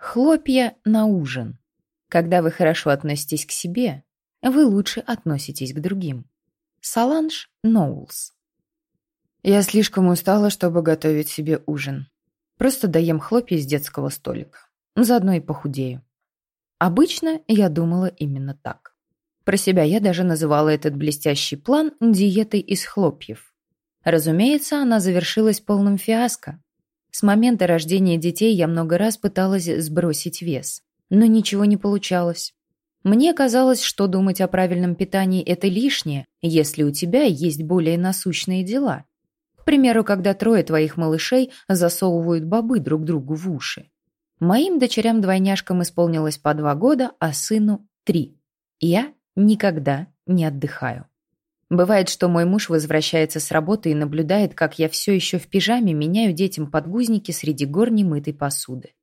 Хлопья на ужин. Когда вы хорошо относитесь к себе, вы лучше относитесь к другим. Саланж Ноулс. Я слишком устала, чтобы готовить себе ужин. Просто доем хлопья из детского столика. Заодно и похудею. Обычно я думала именно так. Про себя я даже называла этот блестящий план диетой из хлопьев. Разумеется, она завершилась полным фиаско. С момента рождения детей я много раз пыталась сбросить вес, но ничего не получалось. Мне казалось, что думать о правильном питании – это лишнее, если у тебя есть более насущные дела. К примеру, когда трое твоих малышей засовывают бобы друг другу в уши. Моим дочерям-двойняшкам исполнилось по два года, а сыну – три. Я никогда не отдыхаю. Бывает, что мой муж возвращается с работы и наблюдает, как я все еще в пижаме меняю детям подгузники среди гор немытой посуды.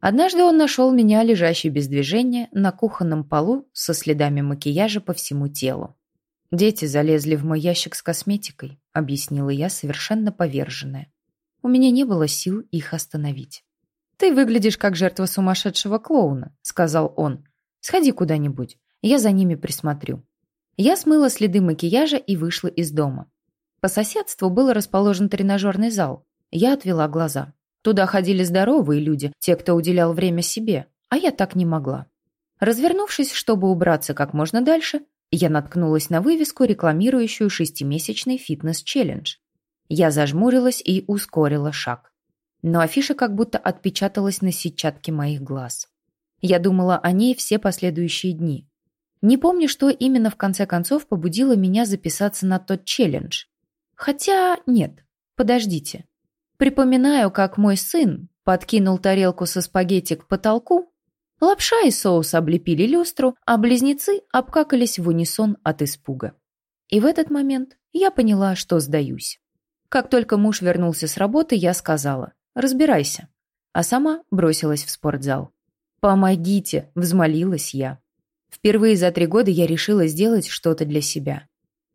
Однажды он нашел меня, лежащей без движения, на кухонном полу со следами макияжа по всему телу. «Дети залезли в мой ящик с косметикой», — объяснила я, совершенно поверженная. У меня не было сил их остановить. «Ты выглядишь как жертва сумасшедшего клоуна», — сказал он. «Сходи куда-нибудь, я за ними присмотрю». Я смыла следы макияжа и вышла из дома. По соседству был расположен тренажерный зал. Я отвела глаза. Туда ходили здоровые люди, те, кто уделял время себе, а я так не могла. Развернувшись, чтобы убраться как можно дальше, я наткнулась на вывеску, рекламирующую шестимесячный фитнес-челлендж. Я зажмурилась и ускорила шаг. Но афиша как будто отпечаталась на сетчатке моих глаз. Я думала о ней все последующие дни, не помню, что именно в конце концов побудило меня записаться на тот челлендж. Хотя нет, подождите. Припоминаю, как мой сын подкинул тарелку со спагетти к потолку, лапша и соус облепили люстру, а близнецы обкакались в унисон от испуга. И в этот момент я поняла, что сдаюсь. Как только муж вернулся с работы, я сказала «разбирайся», а сама бросилась в спортзал. «Помогите!» – взмолилась я. Впервые за три года я решила сделать что-то для себя.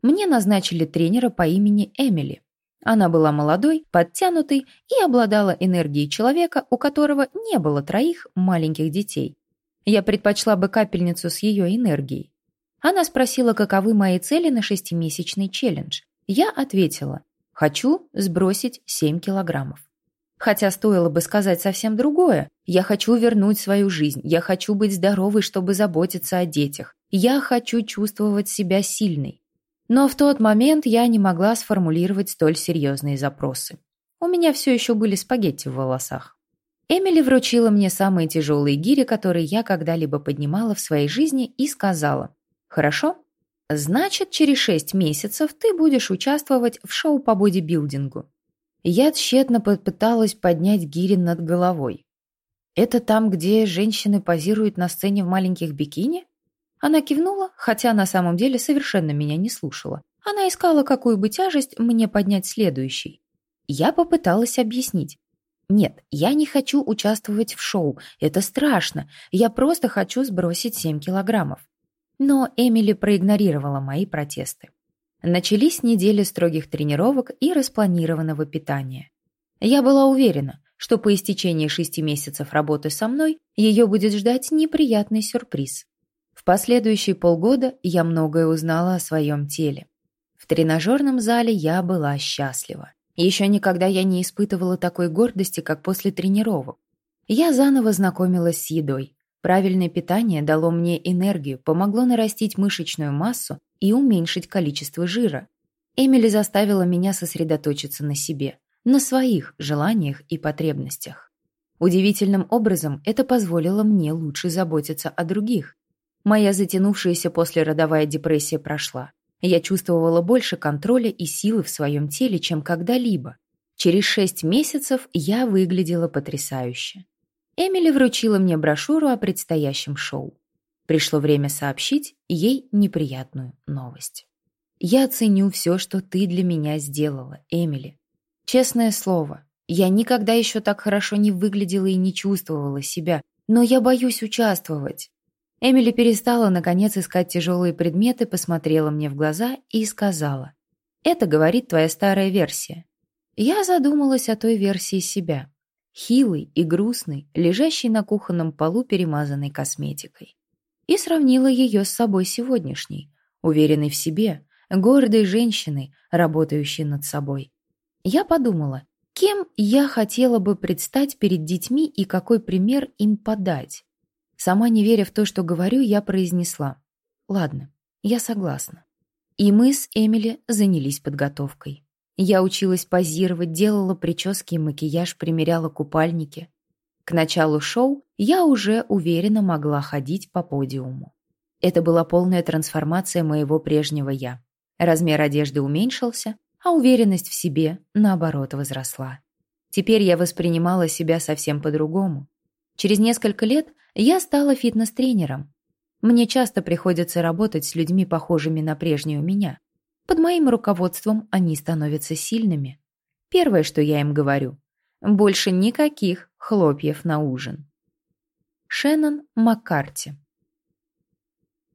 Мне назначили тренера по имени Эмили. Она была молодой, подтянутой и обладала энергией человека, у которого не было троих маленьких детей. Я предпочла бы капельницу с ее энергией. Она спросила, каковы мои цели на шестимесячный челлендж. Я ответила, хочу сбросить 7 килограммов. Хотя стоило бы сказать совсем другое. Я хочу вернуть свою жизнь. Я хочу быть здоровой, чтобы заботиться о детях. Я хочу чувствовать себя сильной. Но в тот момент я не могла сформулировать столь серьезные запросы. У меня все еще были спагетти в волосах. Эмили вручила мне самые тяжелые гири, которые я когда-либо поднимала в своей жизни, и сказала, «Хорошо, значит, через шесть месяцев ты будешь участвовать в шоу по бодибилдингу. Я тщетно попыталась поднять гири над головой. «Это там, где женщины позируют на сцене в маленьких бикини?» Она кивнула, хотя на самом деле совершенно меня не слушала. Она искала, какую бы тяжесть мне поднять следующей. Я попыталась объяснить. «Нет, я не хочу участвовать в шоу. Это страшно. Я просто хочу сбросить 7 килограммов». Но Эмили проигнорировала мои протесты. Начались недели строгих тренировок и распланированного питания. Я была уверена, что по истечении шести месяцев работы со мной ее будет ждать неприятный сюрприз. В последующие полгода я многое узнала о своем теле. В тренажерном зале я была счастлива. Еще никогда я не испытывала такой гордости, как после тренировок. Я заново знакомилась с едой. Правильное питание дало мне энергию, помогло нарастить мышечную массу и уменьшить количество жира. Эмили заставила меня сосредоточиться на себе, на своих желаниях и потребностях. Удивительным образом это позволило мне лучше заботиться о других. Моя затянувшаяся послеродовая депрессия прошла. Я чувствовала больше контроля и силы в своем теле, чем когда-либо. Через шесть месяцев я выглядела потрясающе. Эмили вручила мне брошюру о предстоящем шоу. Пришло время сообщить ей неприятную новость. «Я ценю все, что ты для меня сделала, Эмили. Честное слово, я никогда еще так хорошо не выглядела и не чувствовала себя, но я боюсь участвовать». Эмили перестала, наконец, искать тяжелые предметы, посмотрела мне в глаза и сказала, «Это говорит твоя старая версия». Я задумалась о той версии себя. хилый и грустный, лежащий на кухонном полу, перемазанный косметикой. И сравнила ее с собой сегодняшней, уверенной в себе, гордой женщиной, работающей над собой. Я подумала, кем я хотела бы предстать перед детьми и какой пример им подать. Сама не веря в то, что говорю, я произнесла. Ладно, я согласна. И мы с Эмили занялись подготовкой. Я училась позировать, делала прически и макияж, примеряла купальники. К началу шоу я уже уверенно могла ходить по подиуму. Это была полная трансформация моего прежнего «я». Размер одежды уменьшился, а уверенность в себе, наоборот, возросла. Теперь я воспринимала себя совсем по-другому. Через несколько лет я стала фитнес-тренером. Мне часто приходится работать с людьми, похожими на прежнюю меня. Под моим руководством они становятся сильными. Первое, что я им говорю – больше никаких хлопьев на ужин. Шеннон Маккарти